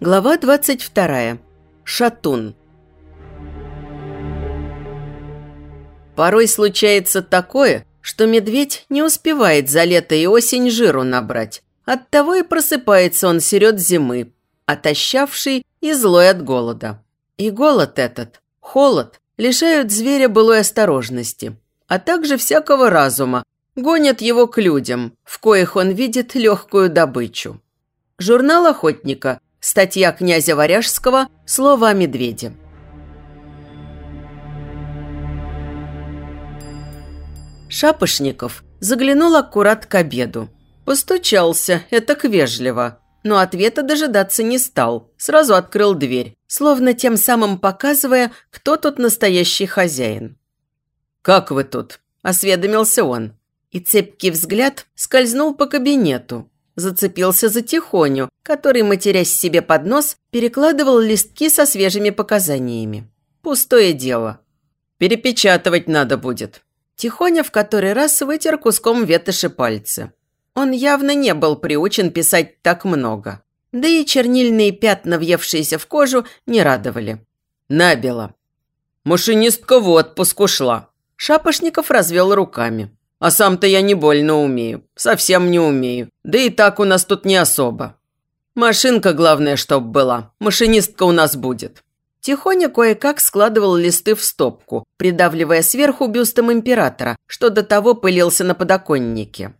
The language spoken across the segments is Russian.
Глава 22. Шатун. Порой случается такое, что медведь не успевает за лето и осень жиру набрать. Оттого и просыпается он серед зимы, отощавший и злой от голода. И голод этот, холод, лишают зверя былой осторожности, а также всякого разума, гонят его к людям, в коих он видит легкую добычу. Журнал охотника – Статья князя Варяжского «Слово о медведе». Шапошников заглянул аккурат к обеду. Постучался, это вежливо, но ответа дожидаться не стал. Сразу открыл дверь, словно тем самым показывая, кто тут настоящий хозяин. «Как вы тут?» – осведомился он. И цепкий взгляд скользнул по кабинету, зацепился за Тихоню, который, матерясь себе под нос, перекладывал листки со свежими показаниями. Пустое дело. Перепечатывать надо будет. Тихоня в который раз вытер куском ветоши пальцы. Он явно не был приучен писать так много. Да и чернильные пятна, въевшиеся в кожу, не радовали. Набело. Машинистка в отпуск ушла. Шапошников развел руками. А сам-то я не больно умею. Совсем не умею. Да и так у нас тут не особо. Машинка, главное, чтоб была. Машинистка у нас будет». Тихоня кое-как складывал листы в стопку, придавливая сверху бюстом императора, что до того пылился на подоконнике.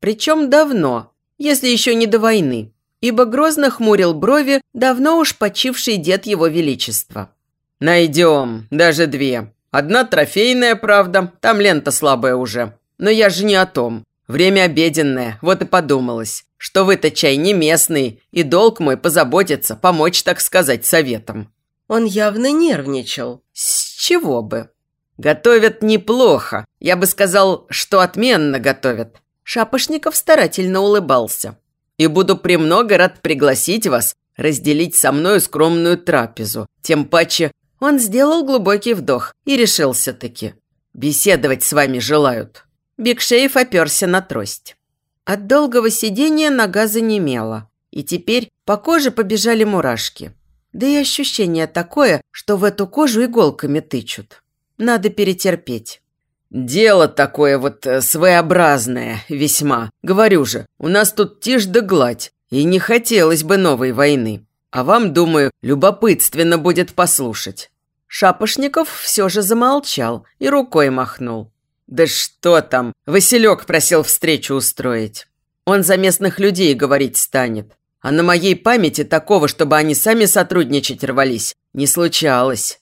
Причем давно, если еще не до войны, ибо грозно хмурил брови давно уж почивший дед его величества. «Найдем, даже две. Одна трофейная, правда, там лента слабая уже. Но я же не о том. Время обеденное, вот и подумалось, что вы-то чай не местный, и долг мой позаботиться, помочь, так сказать, советом». Он явно нервничал. С чего бы? Готовят неплохо. Я бы сказал, что отменно готовят. Шапошников старательно улыбался. И буду премного рад пригласить вас разделить со мною скромную трапезу. Тем паче он сделал глубокий вдох и решился-таки. Беседовать с вами желают. Бигшеев оперся на трость. От долгого сидения нога занемела, и теперь по коже побежали мурашки. Да и ощущение такое, что в эту кожу иголками тычут. Надо перетерпеть. «Дело такое вот э, своеобразное, весьма. Говорю же, у нас тут тишь да гладь, и не хотелось бы новой войны. А вам, думаю, любопытственно будет послушать». Шапошников все же замолчал и рукой махнул. «Да что там? Василек просил встречу устроить. Он за местных людей говорить станет. А на моей памяти такого, чтобы они сами сотрудничать рвались, не случалось».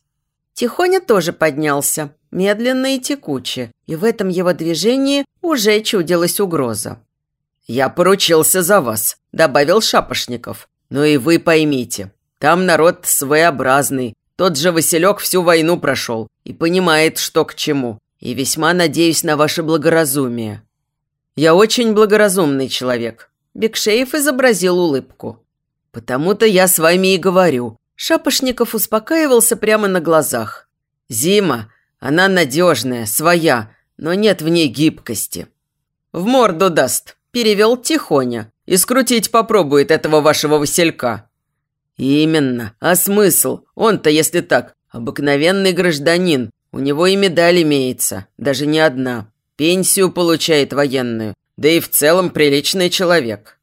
Тихоня тоже поднялся, медленно и текуче, и в этом его движении уже чудилась угроза. «Я поручился за вас», – добавил Шапошников. «Ну и вы поймите, там народ своеобразный. Тот же Василек всю войну прошел и понимает, что к чему и весьма надеюсь на ваше благоразумие. Я очень благоразумный человек». Бекшеев изобразил улыбку. «Потому-то я с вами и говорю». Шапошников успокаивался прямо на глазах. «Зима, она надежная, своя, но нет в ней гибкости». «В морду даст», – перевел тихоня. «И скрутить попробует этого вашего Василька». «Именно. А смысл? Он-то, если так, обыкновенный гражданин, у него и медаль имеется, даже не одна. Пенсию получает военную, да и в целом приличный человек.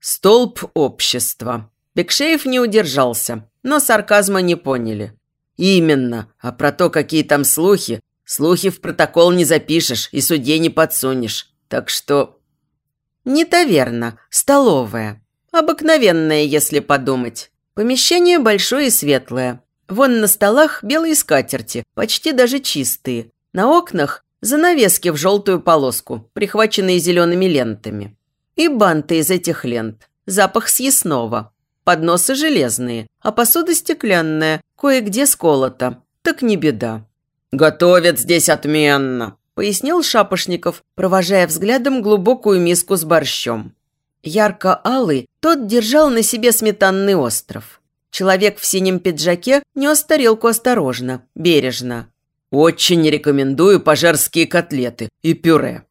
Столб общества. Бекшеев не удержался, но сарказма не поняли. Именно, а про то, какие там слухи, слухи в протокол не запишешь и судье не подсунешь. Так что... Не таверна, столовая. Обыкновенная, если подумать. Помещение большое и светлое. Вон на столах белые скатерти, почти даже чистые. На окнах занавески в желтую полоску, прихваченные зелеными лентами. И банты из этих лент. Запах съестного. Подносы железные, а посуда стеклянная, кое-где сколота. Так не беда. «Готовят здесь отменно», – пояснил Шапошников, провожая взглядом глубокую миску с борщом. Ярко-алый тот держал на себе сметанный остров. Человек в синем пиджаке нес тарелку осторожно, бережно. «Очень рекомендую пожарские котлеты и пюре».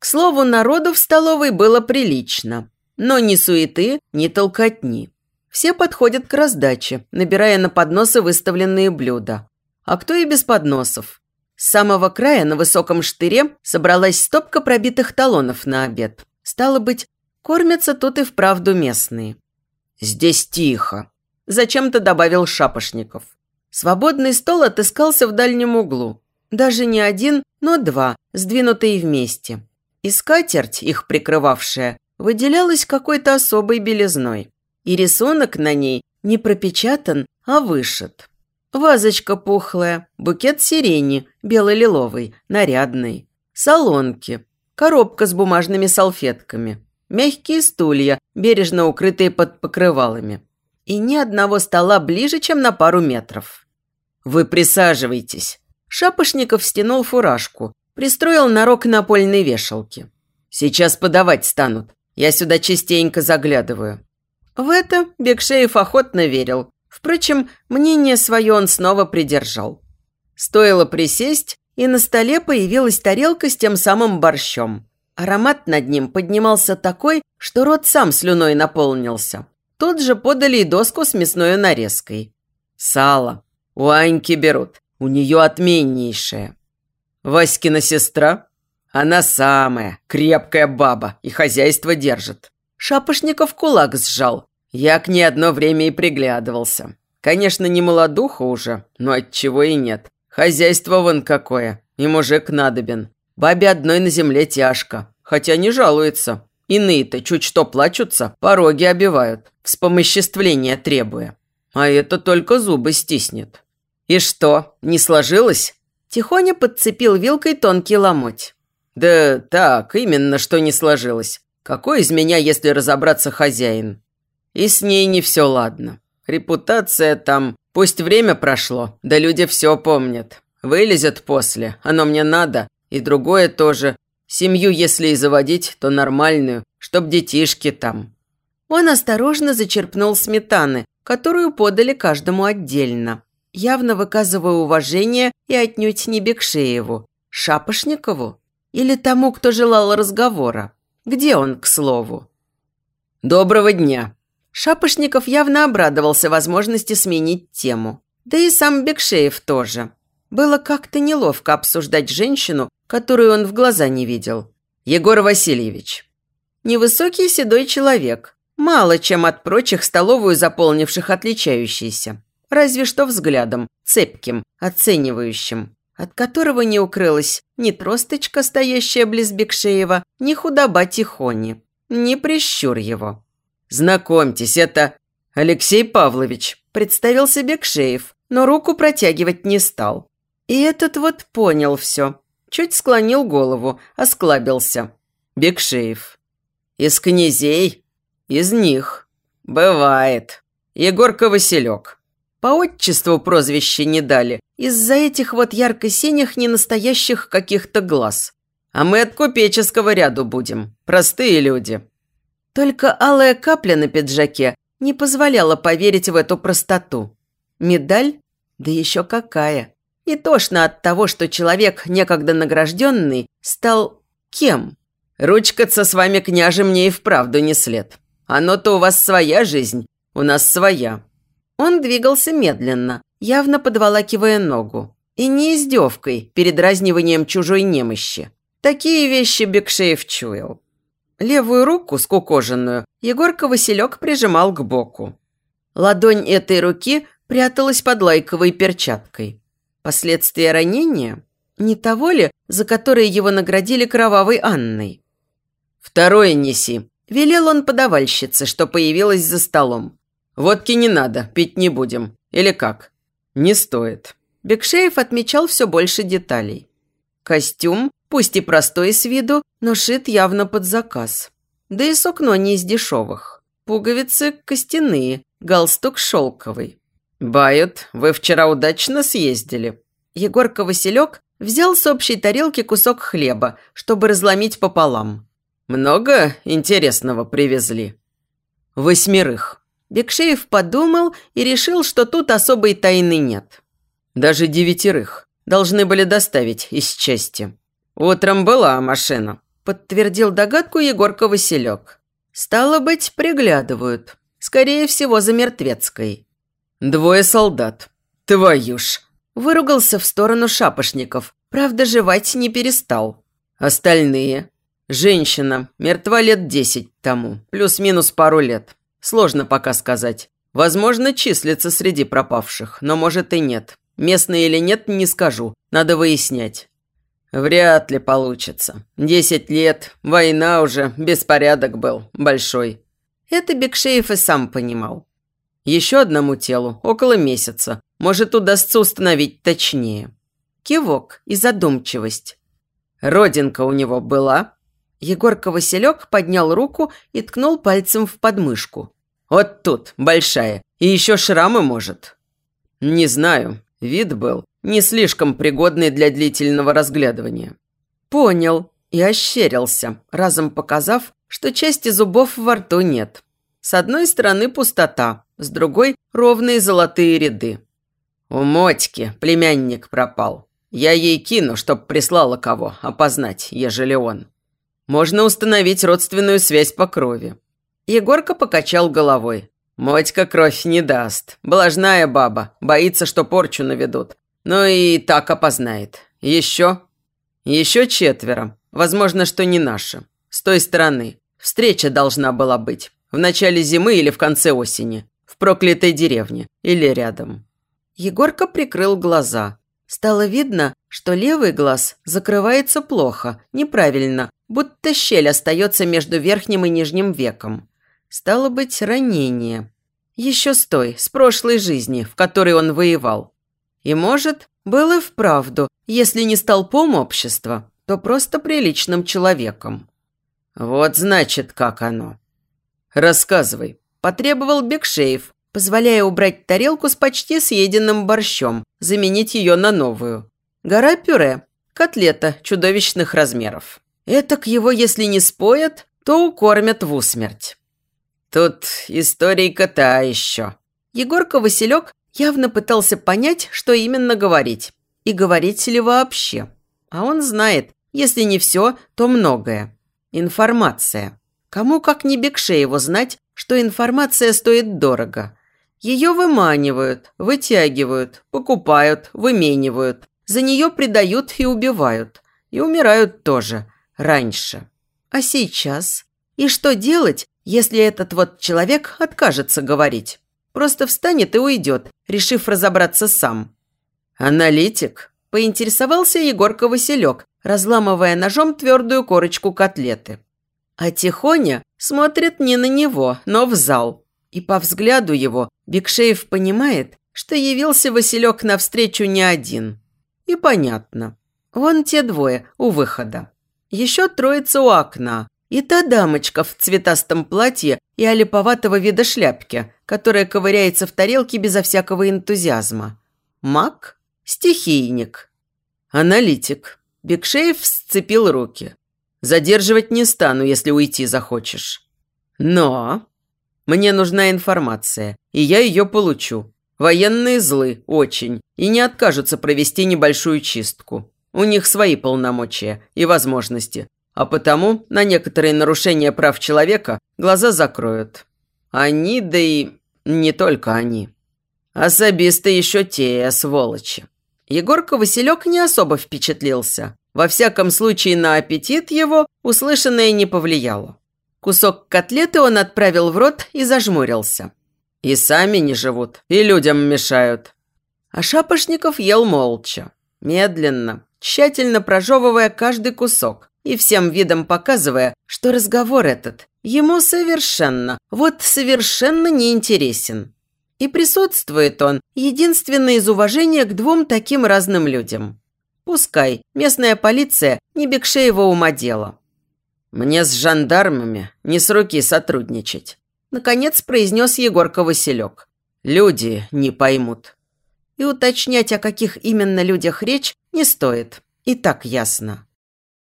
К слову, народу в столовой было прилично. Но ни суеты, ни толкотни. Все подходят к раздаче, набирая на подносы выставленные блюда. А кто и без подносов? С самого края на высоком штыре собралась стопка пробитых талонов на обед. Стало быть, кормятся тут и вправду местные. «Здесь тихо», – зачем-то добавил Шапошников. Свободный стол отыскался в дальнем углу. Даже не один, но два, сдвинутые вместе. И скатерть, их прикрывавшая, выделялась какой-то особой белизной. И рисунок на ней не пропечатан, а вышит. Вазочка пухлая, букет сирени, бело-лиловый, нарядный. Солонки, коробка с бумажными салфетками, мягкие стулья, бережно укрытые под покрывалами. И ни одного стола ближе, чем на пару метров. «Вы присаживайтесь», Шапошников стянул фуражку, пристроил на рог напольной вешалки. «Сейчас подавать станут. Я сюда частенько заглядываю». В это Бекшеев охотно верил. Впрочем, мнение свое он снова придержал. Стоило присесть, и на столе появилась тарелка с тем самым борщом. Аромат над ним поднимался такой, что рот сам слюной наполнился. Тут же подали и доску с мясной нарезкой. Сало. У Аньки берут. У нее отменнейшая. Васькина сестра? Она самая, крепкая баба и хозяйство держит. Шапошников кулак сжал. Я к ней одно время и приглядывался. Конечно, не молодуха уже, но отчего и нет. Хозяйство вон какое, и мужик надобен. Бабе одной на земле тяжко, хотя не жалуется. Иные-то чуть что плачутся, пороги обивают, вспомоществления требуя. А это только зубы стиснет. «И что, не сложилось?» Тихоня подцепил вилкой тонкий ломоть. «Да так, именно, что не сложилось. Какой из меня, если разобраться, хозяин? И с ней не все ладно. Репутация там... Пусть время прошло, да люди все помнят. Вылезет после, оно мне надо. И другое тоже. Семью, если и заводить, то нормальную, чтоб детишки там». Он осторожно зачерпнул сметаны, которую подали каждому отдельно явно выказывая уважение и отнюдь не Бекшееву, Шапошникову или тому, кто желал разговора. Где он, к слову? «Доброго дня!» Шапошников явно обрадовался возможности сменить тему. Да и сам Бекшеев тоже. Было как-то неловко обсуждать женщину, которую он в глаза не видел. «Егор Васильевич». Невысокий седой человек, мало чем от прочих столовую заполнивших отличающийся разве что взглядом, цепким, оценивающим, от которого не укрылась ни тросточка, стоящая близ Бекшеева, ни худоба Тихони, ни прищур его. «Знакомьтесь, это Алексей Павлович», – представился Бекшеев, но руку протягивать не стал. И этот вот понял все, чуть склонил голову, осклабился. Бекшеев. «Из князей? Из них. Бывает. Егорка Василек. По отчеству прозвище не дали, из-за этих вот ярко-синих ненастоящих каких-то глаз. А мы от купеческого ряду будем, простые люди. Только алая капля на пиджаке не позволяла поверить в эту простоту. Медаль? Да еще какая. И тошно от того, что человек, некогда награжденный, стал кем? Ручкаться с вами, княже, мне и вправду не след. Оно-то у вас своя жизнь, у нас своя. Он двигался медленно, явно подволакивая ногу. И не издевкой, передразниванием чужой немощи. Такие вещи Бекшеев чуял. Левую руку, скукоженную, Егорка Василек прижимал к боку. Ладонь этой руки пряталась под лайковой перчаткой. Последствия ранения? Не того ли, за которое его наградили кровавой Анной? «Второе неси», – велел он подавальщице, что появилась за столом. «Водки не надо, пить не будем. Или как?» «Не стоит». Бекшеев отмечал все больше деталей. Костюм, пусть и простой с виду, но шит явно под заказ. Да и сукно не из дешевых. Пуговицы костяные, галстук шелковый. «Бают, вы вчера удачно съездили». Егорка Василек взял с общей тарелки кусок хлеба, чтобы разломить пополам. «Много интересного привезли?» «Восьмерых». Бекшеев подумал и решил, что тут особой тайны нет. Даже девятерых должны были доставить из части. Утром была машина, подтвердил догадку Егорка Василек. Стало быть, приглядывают. Скорее всего, за мертвецкой. «Двое солдат. Твою ж!» Выругался в сторону шапошников. Правда, жевать не перестал. Остальные. Женщина. Мертва лет десять тому. Плюс-минус пару лет. Сложно пока сказать. Возможно, числится среди пропавших, но может и нет. Местные или нет, не скажу. Надо выяснять. Вряд ли получится. Десять лет, война уже, беспорядок был, большой. Это Бекшеев и сам понимал. Еще одному телу около месяца. Может, удастся установить точнее. Кивок и задумчивость. Родинка у него была. Егорка Василек поднял руку и ткнул пальцем в подмышку. Вот тут, большая. И еще шрамы может. Не знаю. Вид был не слишком пригодный для длительного разглядывания. Понял. И ощерился, разом показав, что части зубов во рту нет. С одной стороны пустота, с другой – ровные золотые ряды. У Мотьки племянник пропал. Я ей кину, чтоб прислала кого опознать, ежели он. Можно установить родственную связь по крови. Егорка покачал головой. Мотька кровь не даст. Блажная баба, боится, что порчу наведут. Ну и так опознает. Еще? Еще четверо. Возможно, что не наши. С той стороны. Встреча должна была быть. В начале зимы или в конце осени в проклятой деревне или рядом. Егорка прикрыл глаза. Стало видно, что левый глаз закрывается плохо, неправильно, будто щель остается между верхним и нижним веком. Стало быть, ранение. Еще с той, с прошлой жизни, в которой он воевал. И, может, был и вправду, если не столпом общества, то просто приличным человеком. Вот значит, как оно. Рассказывай, Потребовал Бекшеев, позволяя убрать тарелку с почти съеденным борщом, заменить ее на новую. Гора пюре, котлета чудовищных размеров. Этак его, если не споят, то укормят в усмерть. Тут история та еще. Егорка Василек явно пытался понять, что именно говорить. И говорить ли вообще. А он знает, если не все, то многое. Информация. Кому, как не Бекшееву, знать, что информация стоит дорого. Ее выманивают, вытягивают, покупают, выменивают. За нее предают и убивают. И умирают тоже. Раньше. А сейчас? И что делать, если этот вот человек откажется говорить? Просто встанет и уйдет, решив разобраться сам. «Аналитик?» – поинтересовался Егорка Василек, разламывая ножом твердую корочку котлеты. А Тихоня смотрит не на него, но в зал. И по взгляду его Бекшеев понимает, что явился Василек навстречу не один. И понятно. Вон те двое у выхода. Еще троица у окна. И та дамочка в цветастом платье и олиповатого вида шляпки, которая ковыряется в тарелке безо всякого энтузиазма. Маг? Стихийник. Аналитик. Бекшеев сцепил руки. Задерживать не стану, если уйти захочешь. Но мне нужна информация, и я ее получу. Военные злы, очень, и не откажутся провести небольшую чистку. У них свои полномочия и возможности, а потому на некоторые нарушения прав человека глаза закроют. Они, да и не только они. Особисты еще те, сволочи. Егорка Василек не особо впечатлился. Во всяком случае, на аппетит его услышанное не повлияло. Кусок котлеты он отправил в рот и зажмурился. И сами не живут, и людям мешают. А Шапошников ел молча, медленно, тщательно прожевывая каждый кусок и всем видом показывая, что разговор этот ему совершенно, вот совершенно не интересен. И присутствует он единственно из уважения к двум таким разным людям. Пускай, местная полиция не Бекшеева ума дело. Мне с жандармами не с руки сотрудничать. Наконец произнес Егорка Василек. Люди не поймут. И уточнять, о каких именно людях речь, не стоит. И так ясно.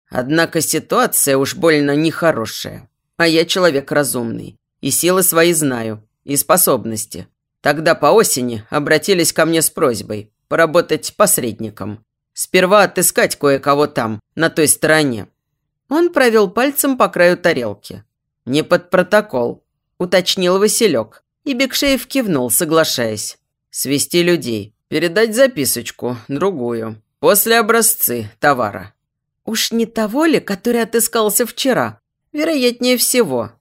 Однако ситуация уж больно нехорошая. А я человек разумный. И силы свои знаю. И способности. Тогда по осени обратились ко мне с просьбой поработать посредником. Сперва отыскать кое-кого там, на той стороне. Он провел пальцем по краю тарелки. Не под протокол. – уточнил Василек. И Бекшеев кивнул, соглашаясь. «Свести людей, передать записочку, другую. После образцы товара». «Уж не того ли, который отыскался вчера? Вероятнее всего».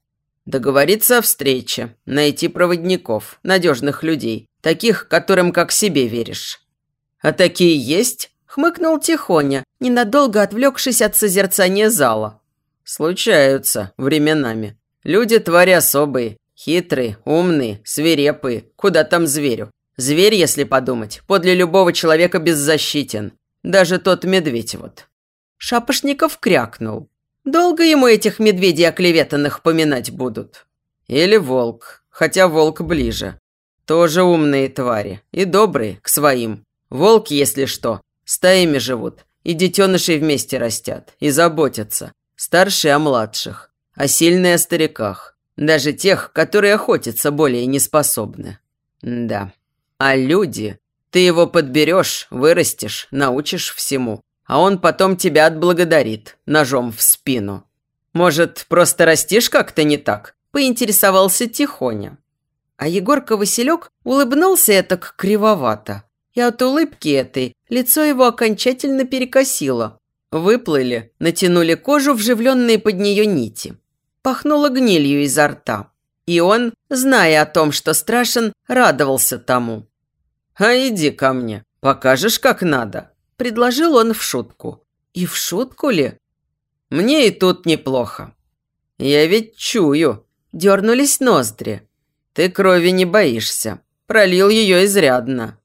«Договориться о встрече, найти проводников, надежных людей, таких, которым как себе веришь». «А такие есть?» – хмыкнул Тихоня, ненадолго отвлекшись от созерцания зала. «Случаются временами. Люди твари особые, хитрые, умные, свирепые. Куда там зверю? Зверь, если подумать, подле любого человека беззащитен. Даже тот медведь вот». Шапошников крякнул. «Долго ему этих медведей оклеветанных поминать будут?» «Или волк, хотя волк ближе. Тоже умные твари и добрые к своим. Волки, если что, стаями живут, и детенышей вместе растят, и заботятся. Старшие о младших, а сильные о стариках. Даже тех, которые охотиться более не способны. Да. А люди... Ты его подберешь, вырастешь, научишь всему. А он потом тебя отблагодарит ножом в спину. Может, просто растишь как-то не так? Поинтересовался Тихоня. А Егорка Василек улыбнулся это кривовато. И от улыбки этой лицо его окончательно перекосило. Выплыли, натянули кожу, вживленные под нее нити. Пахнуло гнилью изо рта. И он, зная о том, что страшен, радовался тому. «А иди ко мне, покажешь, как надо», – предложил он в шутку. «И в шутку ли?» «Мне и тут неплохо». «Я ведь чую», – дернулись ноздри. «Ты крови не боишься. Пролил ее изрядно».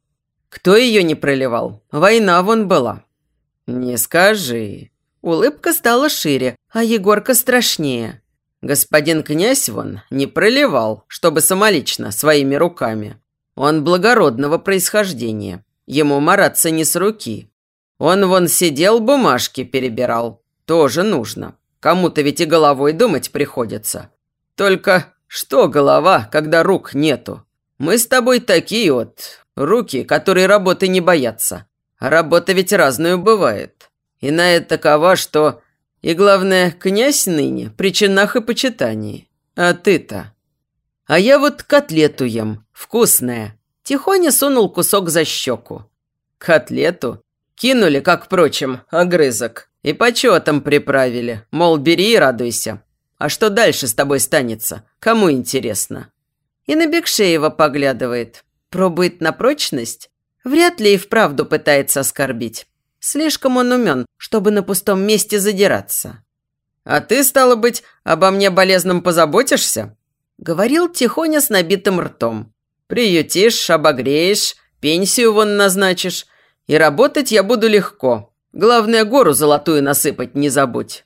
«Кто ее не проливал? Война вон была». «Не скажи». Улыбка стала шире, а Егорка страшнее. Господин князь вон не проливал, чтобы самолично, своими руками. Он благородного происхождения. Ему мараться не с руки. Он вон сидел, бумажки перебирал. Тоже нужно. Кому-то ведь и головой думать приходится. Только что голова, когда рук нету? Мы с тобой такие вот руки, которые работы не боятся. А работа ведь разную бывает. Иная такова, что... И главное, князь ныне при чинах и почитании. А ты-то... А я вот котлету ем, вкусная. Тихоня сунул кусок за щеку. Котлету? Кинули, как впрочем, огрызок. И почетом приправили. Мол, бери и радуйся. А что дальше с тобой станется? Кому интересно? И на Бекшеева поглядывает. Пробует на прочность. Вряд ли и вправду пытается оскорбить. Слишком он умен, чтобы на пустом месте задираться. «А ты, стало быть, обо мне болезном позаботишься?» Говорил тихоня с набитым ртом. «Приютишь, обогреешь, пенсию вон назначишь. И работать я буду легко. Главное, гору золотую насыпать не забудь».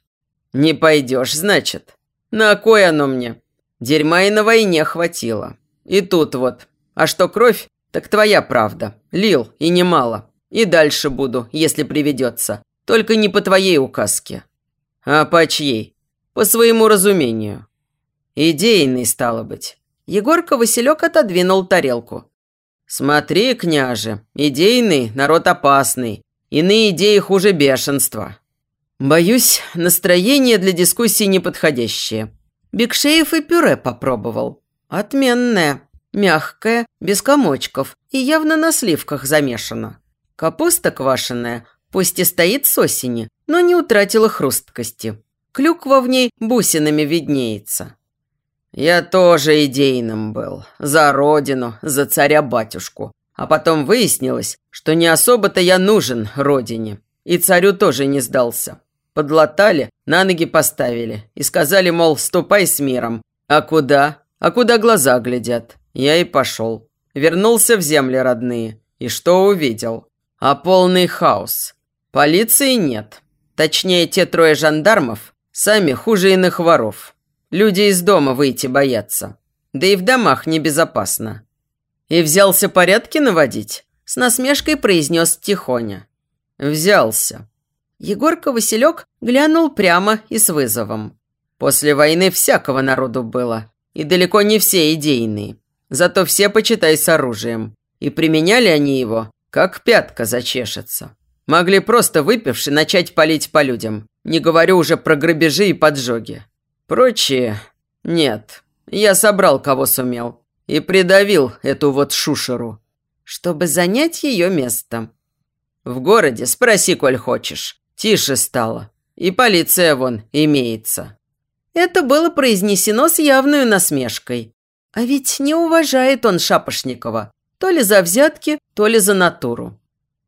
«Не пойдешь, значит?» «На кой оно мне?» Дерьма и на войне хватило. И тут вот. А что кровь, так твоя правда. Лил, и немало. И дальше буду, если приведется. Только не по твоей указке. А по чьей? По своему разумению. Идейный, стало быть. Егорка Василек отодвинул тарелку. «Смотри, княже, идейный народ опасный. Иные идеи хуже бешенства. Боюсь, настроение для дискуссии неподходящее. Бекшеев и пюре попробовал. Отменное, мягкое, без комочков и явно на сливках замешано. Капуста квашеная, пусть и стоит с осени, но не утратила хрусткости. Клюква в ней бусинами виднеется. Я тоже идейным был. За родину, за царя-батюшку. А потом выяснилось, что не особо-то я нужен родине. И царю тоже не сдался. Подлатали, на ноги поставили и сказали, мол, ступай с миром. А куда? А куда глаза глядят? Я и пошел. Вернулся в земли родные. И что увидел? А полный хаос. Полиции нет. Точнее, те трое жандармов сами хуже иных воров. Люди из дома выйти боятся. Да и в домах небезопасно. И взялся порядки наводить? С насмешкой произнес Тихоня. Взялся. Егорка Василек глянул прямо и с вызовом. После войны всякого народу было. И далеко не все идейные. Зато все, почитай, с оружием. И применяли они его, как пятка зачешется. Могли просто выпивши начать палить по людям. Не говорю уже про грабежи и поджоги. Прочие – нет. Я собрал, кого сумел. И придавил эту вот шушеру. Чтобы занять ее место. В городе спроси, коль хочешь. Тише стало. И полиция вон имеется. Это было произнесено с явной насмешкой. А ведь не уважает он Шапошникова. То ли за взятки, то ли за натуру.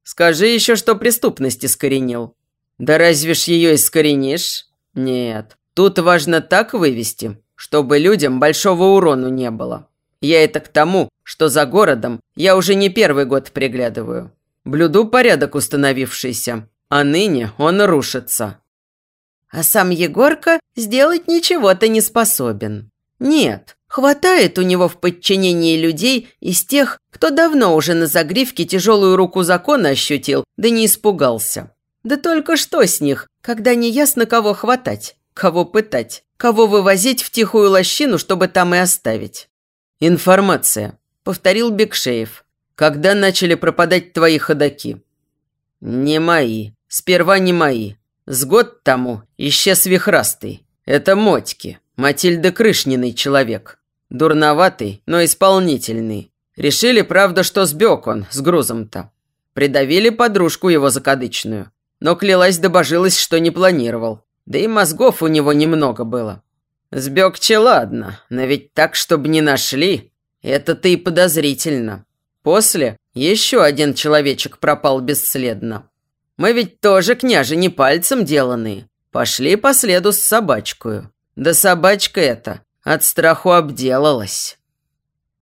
Скажи еще, что преступность искоренил. Да разве ж ее искоренишь? Нет. Тут важно так вывести, чтобы людям большого урону не было. Я это к тому, что за городом я уже не первый год приглядываю. Блюду порядок установившийся, а ныне он рушится. А сам Егорка сделать ничего-то не способен. Нет, хватает у него в подчинении людей из тех, кто давно уже на загривке тяжелую руку закона ощутил, да не испугался. Да только что с них, когда не ясно кого хватать, кого пытать, кого вывозить в тихую лощину, чтобы там и оставить. «Информация», – повторил Бекшеев. «Когда начали пропадать твои ходаки?» «Не мои. Сперва не мои. С год тому исчез вихрастый. Это Мотьки, Матильда Крышниной человек. Дурноватый, но исполнительный. Решили, правда, что сбег он с грузом-то. Придавили подружку его закадычную. Но клялась добожилась, что не планировал. Да и мозгов у него немного было. Сбегче ладно, но ведь так, чтобы не нашли, это-то и подозрительно. После еще один человечек пропал бесследно. Мы ведь тоже, княже, не пальцем деланные. Пошли по следу с собачкою. Да собачка эта от страху обделалась.